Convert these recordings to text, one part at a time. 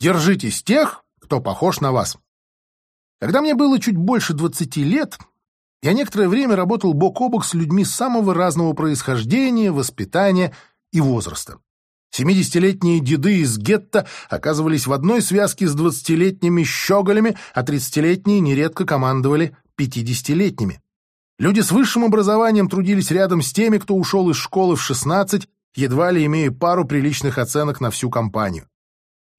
Держитесь тех, кто похож на вас. Когда мне было чуть больше 20 лет, я некоторое время работал бок о бок с людьми самого разного происхождения, воспитания и возраста. Семидесятилетние деды из гетто оказывались в одной связке с двадцатилетними щеголями, а тридцатилетние нередко командовали пятидесятилетними. Люди с высшим образованием трудились рядом с теми, кто ушел из школы в 16, едва ли имея пару приличных оценок на всю компанию.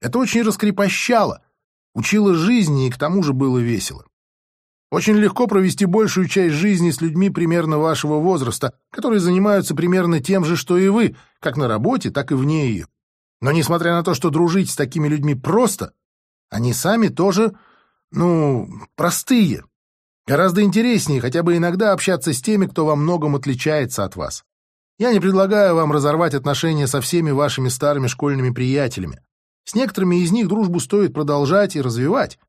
Это очень раскрепощало, учило жизни и к тому же было весело. Очень легко провести большую часть жизни с людьми примерно вашего возраста, которые занимаются примерно тем же, что и вы, как на работе, так и вне ее. Но несмотря на то, что дружить с такими людьми просто, они сами тоже, ну, простые. Гораздо интереснее хотя бы иногда общаться с теми, кто во многом отличается от вас. Я не предлагаю вам разорвать отношения со всеми вашими старыми школьными приятелями. С некоторыми из них дружбу стоит продолжать и развивать.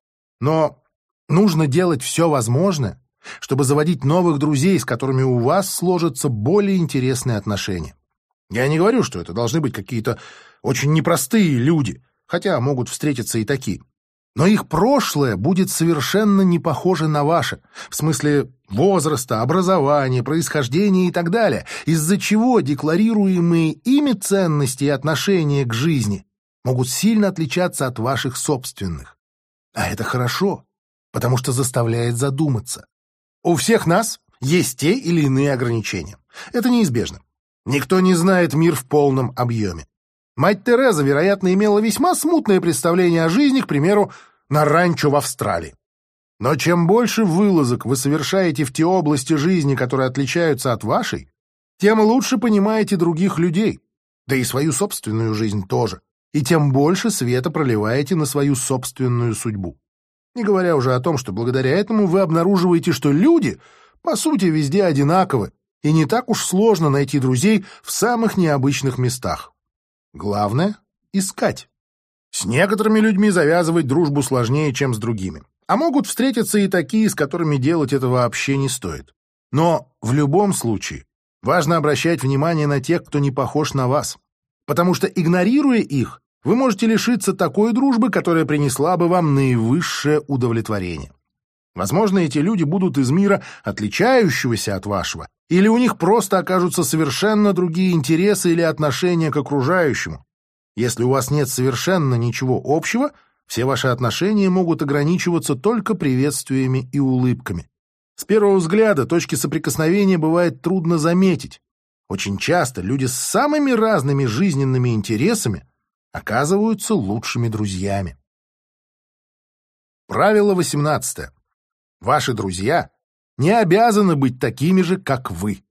Но нужно делать все возможное, чтобы заводить новых друзей, с которыми у вас сложатся более интересные отношения. Я не говорю, что это должны быть какие-то очень непростые люди, хотя могут встретиться и такие. Но их прошлое будет совершенно не похоже на ваше, в смысле возраста, образования, происхождения и так далее, из-за чего декларируемые ими ценности и отношения к жизни могут сильно отличаться от ваших собственных. А это хорошо, потому что заставляет задуматься. У всех нас есть те или иные ограничения. Это неизбежно. Никто не знает мир в полном объеме. Мать Тереза, вероятно, имела весьма смутное представление о жизни, к примеру, на ранчо в Австралии. Но чем больше вылазок вы совершаете в те области жизни, которые отличаются от вашей, тем лучше понимаете других людей, да и свою собственную жизнь тоже и тем больше света проливаете на свою собственную судьбу. Не говоря уже о том, что благодаря этому вы обнаруживаете, что люди, по сути, везде одинаковы, и не так уж сложно найти друзей в самых необычных местах. Главное — искать. С некоторыми людьми завязывать дружбу сложнее, чем с другими. А могут встретиться и такие, с которыми делать это вообще не стоит. Но в любом случае важно обращать внимание на тех, кто не похож на вас потому что, игнорируя их, вы можете лишиться такой дружбы, которая принесла бы вам наивысшее удовлетворение. Возможно, эти люди будут из мира, отличающегося от вашего, или у них просто окажутся совершенно другие интересы или отношения к окружающему. Если у вас нет совершенно ничего общего, все ваши отношения могут ограничиваться только приветствиями и улыбками. С первого взгляда точки соприкосновения бывает трудно заметить, очень часто люди с самыми разными жизненными интересами оказываются лучшими друзьями. Правило 18. Ваши друзья не обязаны быть такими же, как вы.